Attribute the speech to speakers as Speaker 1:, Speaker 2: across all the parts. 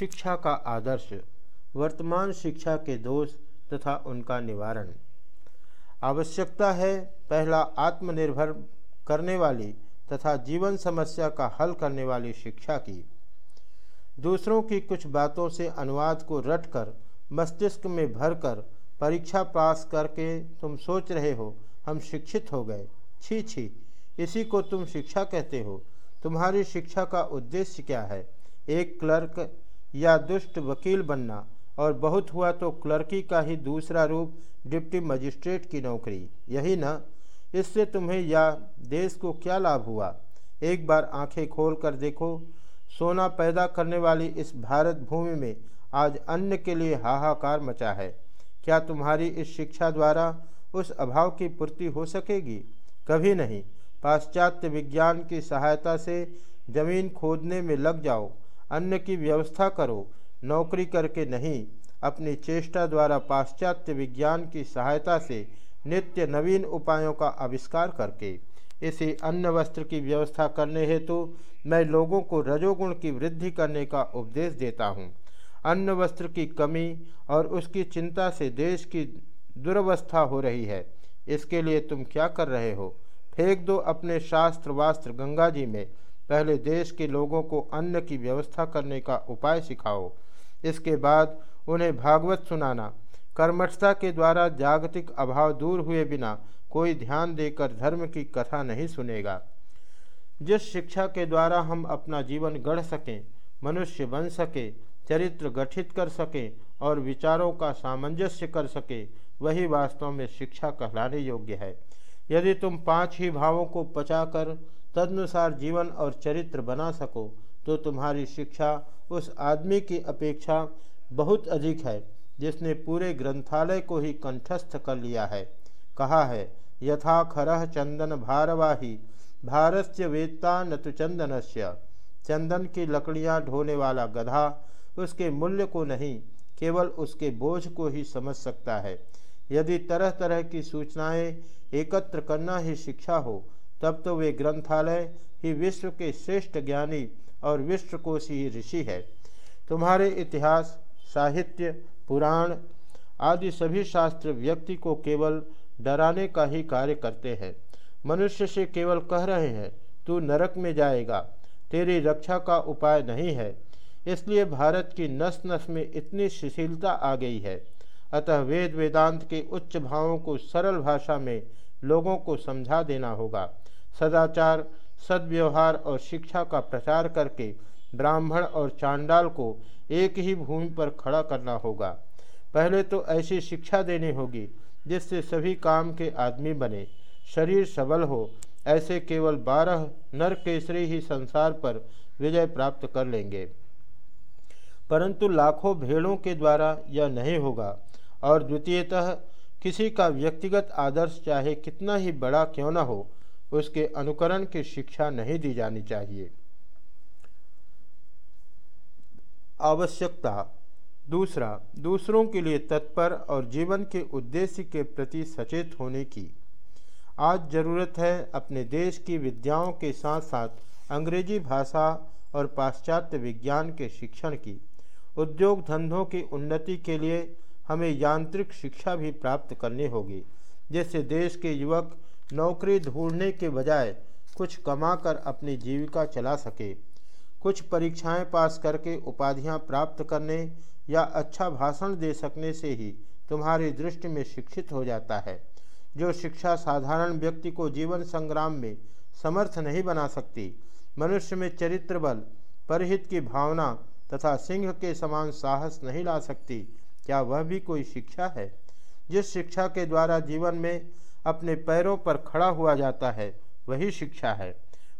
Speaker 1: शिक्षा का आदर्श, वर्तमान शिक्षा के दोष तथा उनका निवारण। आवश्यकता है पहला आत्मनिर्भर करने वाली तथा जीवन समस्या का हल करने वाली शिक्षा की। दूसरों की कुछ बातों से अनुवाद को रटकर, मस्तिष्क में भरकर परीक्षा पास करके तुम सोच रहे हो, हम शिक्षित हो गए। छी छी, इसी को तुम शिक्षा कहते हो। तुम्हारी शिक्षा का उद्देश्य क्या है? एक क्लर्क या दुष्ट वकील बनना और बहुत हुआ तो क्लर्की का ही दूसरा रूप डिप्टी मजिस्ट्रेट की नौकरी। यही न, इससे तुम्हें या देश को क्या लाभ हुआ? एक बार आँखें खोल कर देखो, सोना पैदा करने वाली इस भारत भूमि में आज अन्न के लिए हाहाकार मचा है। क्या तुम्हारी इस शिक्षा द्वारा उस अभाव की पूर्ति हो सकेगी? कभी नहीं। पाश्चात्य विज्ञान की सहायता से ज़मीन खोदने में लग जाओ। अन्न की व्यवस्था करो। नौकरी करके नहीं, अपनी चेष्टा द्वारा पाश्चात्य विज्ञान की सहायता से नित्य नवीन उपायों का आविष्कार करके। इसी अन्न वस्त्र की व्यवस्था करने हेतु मैं लोगों को रजोगुण की वृद्धि करने का उपदेश देता हूँ। अन्न वस्त्र की कमी और उसकी चिंता से देश की दुर्वस्था हो रही है। इसके लिए तुम क्या कर रहे हो? फेंक दो अपने शास्त्र वास्त्र गंगा जी में। पहले देश के लोगों को अन्न की व्यवस्था करने का उपाय सिखाओ। इसके बाद उन्हें भागवत सुनाना। कर्मठता के द्वारा जागतिक अभाव दूर हुए बिना कोई ध्यान देकर धर्म की कथा नहीं सुनेगा। जिस शिक्षा के द्वारा हम अपना जीवन गढ़ सकें, मनुष्य बन सके, चरित्र गठित कर सकें और विचारों का सामंजस्य कर सके, वही वास्तव में शिक्षा कहलाने योग्य है। यदि तुम पाँच ही भावों को पचाकर तदनुसार जीवन और चरित्र बना सको तो तुम्हारी शिक्षा उस आदमी की अपेक्षा बहुत अधिक है, जिसने पूरे ग्रंथालय को ही कंठस्थ कर लिया है। कहा है, यथा खरह चंदन भारवाही भारत वेत्ता न तो चंदन चंदन की लकड़ियाँ ढोने वाला गधा उसके मूल्य को नहीं, केवल उसके बोझ को ही समझ सकता है। यदि तरह तरह की सूचनाएँ एकत्र करना ही शिक्षा हो तब तो वे ग्रंथालय ही विश्व के श्रेष्ठ ज्ञानी और विश्वकोशी ऋषि है। तुम्हारे इतिहास, साहित्य, पुराण आदि सभी शास्त्र व्यक्ति को केवल डराने का ही कार्य करते हैं। मनुष्य से केवल कह रहे हैं, तू नरक में जाएगा, तेरी रक्षा का उपाय नहीं है। इसलिए भारत की नस नस में इतनी शिथिलता आ गई है। अतः वेद वेदांत के उच्च भावों को सरल भाषा में लोगों को समझा देना होगा। सदाचार, सद्व्यवहार और शिक्षा का प्रचार करके ब्राह्मण और चांडाल को एक ही भूमि पर खड़ा करना होगा। पहले तो ऐसी शिक्षा देनी होगी जिससे सभी काम के आदमी बने। शरीर सबल हो, ऐसे केवल बारह नर केसरी ही संसार पर विजय प्राप्त कर लेंगे। परंतु लाखों भेड़ों के द्वारा यह नहीं होगा। और द्वितीयतः, किसी का व्यक्तिगत आदर्श चाहे कितना ही बड़ा क्यों न हो, उसके अनुकरण की शिक्षा नहीं दी जानी चाहिए। आवश्यकता। दूसरा, दूसरों के लिए तत्पर और जीवन के उद्देश्य के प्रति सचेत होने की। आज ज़रूरत है अपने देश की विद्याओं के साथ साथ अंग्रेज़ी भाषा और पाश्चात्य विज्ञान के शिक्षण की। उद्योग धंधों की उन्नति के लिए हमें यांत्रिक शिक्षा भी प्राप्त करनी होगी। जिससे देश के युवक नौकरी ढूँढने के बजाय कुछ कमाकर अपनी जीविका चला सके। कुछ परीक्षाएँ पास करके उपाधियाँ प्राप्त करने या अच्छा भाषण दे सकने से ही तुम्हारी दृष्टि में शिक्षित हो जाता है, जो शिक्षा साधारण व्यक्ति को जीवन संग्राम में समर्थ नहीं बना सकती। मनुष्य में चरित्र बल परहित की भावना तथा सिंह के समान साहस नहीं ला सकती। क्या वह भी कोई शिक्षा है, जिस शिक्षा के द्वारा जीवन में अपने पैरों पर खड़ा हुआ जाता है, वही शिक्षा है।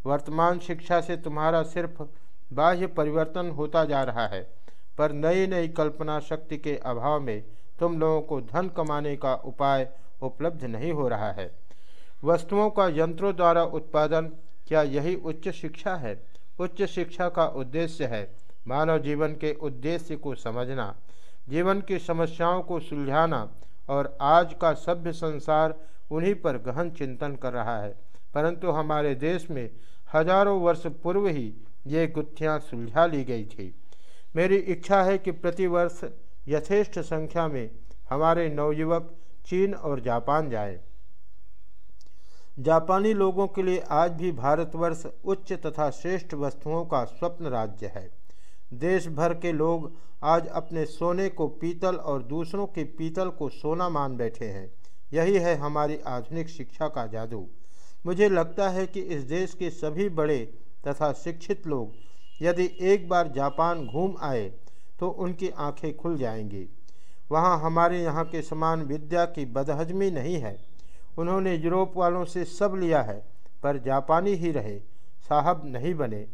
Speaker 1: वर्तमान शिक्षा से तुम्हारा सिर्फ़ बाह्य परिवर्तन होता जा रहा है, पर नई नई कल्पना शक्ति के अभाव में तुम लोगों को धन कमाने का उपाय उपलब्ध नहीं हो रहा है। वस्तुओं का यंत्रों द्वारा उत्पादन क्या यही उच्च शिक्षा है? उच्च शिक्षा का उद्देश्य है मानव जीवन के उद्देश्य को समझना। जीवन की समस्याओं को सुलझाना और आज का सभ्य संसार उन्हीं पर गहन चिंतन कर रहा है। परंतु हमारे देश में हज़ारों वर्ष पूर्व ही ये गुत्थियाँ सुलझा ली गई थी। मेरी इच्छा है कि प्रतिवर्ष यथेष्ट संख्या में हमारे नवयुवक चीन और जापान जाए। जापानी लोगों के लिए आज भी भारतवर्ष उच्च तथा श्रेष्ठ वस्तुओं का स्वप्न राज्य है। देश भर के लोग आज अपने सोने को पीतल और दूसरों के पीतल को सोना मान बैठे हैं। यही है हमारी आधुनिक शिक्षा का जादू। मुझे लगता है कि इस देश के सभी बड़े तथा शिक्षित लोग यदि एक बार जापान घूम आए तो उनकी आँखें खुल जाएँगी। वहाँ हमारे यहाँ के समान विद्या की बदहजमी नहीं है। उन्होंने यूरोप वालों से सब लिया है, पर जापानी ही रहे, साहब नहीं बने।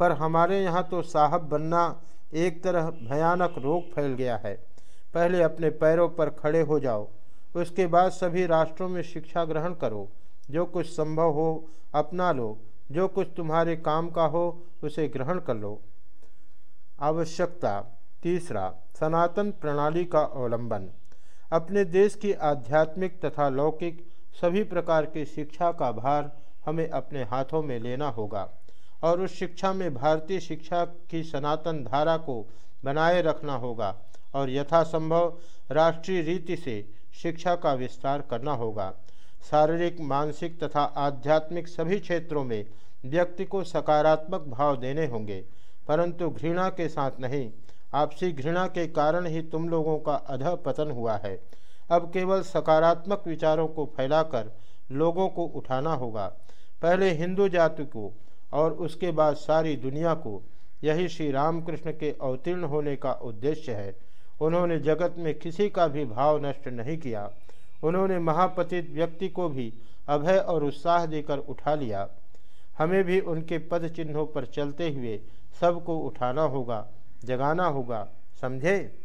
Speaker 1: पर हमारे यहाँ तो साहब बनना एक तरह भयानक रोग फैल गया है। पहले अपने पैरों पर खड़े हो जाओ, उसके बाद सभी राष्ट्रों में शिक्षा ग्रहण करो। जो कुछ संभव हो, अपना लो। जो कुछ तुम्हारे काम का हो, उसे ग्रहण कर लो। आवश्यकता तीसरा, सनातन प्रणाली का अवलंबन। अपने देश की आध्यात्मिक तथा लौकिक सभी प्रकार की शिक्षा का भार हमें अपने हाथों में लेना होगा। और उस शिक्षा में भारतीय शिक्षा की सनातन धारा को बनाए रखना होगा और यथासंभव राष्ट्रीय रीति से शिक्षा का विस्तार करना होगा। शारीरिक, मानसिक तथा आध्यात्मिक सभी क्षेत्रों में व्यक्ति को सकारात्मक भाव देने होंगे, परंतु घृणा के साथ नहीं। आपसी घृणा के कारण ही तुम लोगों का अध पतन हुआ है। अब केवल सकारात्मक विचारों को फैलाकर लोगों को उठाना होगा। पहले हिंदू जाति को और उसके बाद सारी दुनिया को यही श्री रामकृष्ण के अवतीर्ण होने का उद्देश्य है। उन्होंने जगत में किसी का भी भाव नष्ट नहीं किया। उन्होंने महापतित व्यक्ति को भी अभय और उत्साह देकर उठा लिया। हमें भी उनके पद चिन्हों पर चलते हुए सबको उठाना होगा, जगाना होगा, समझे?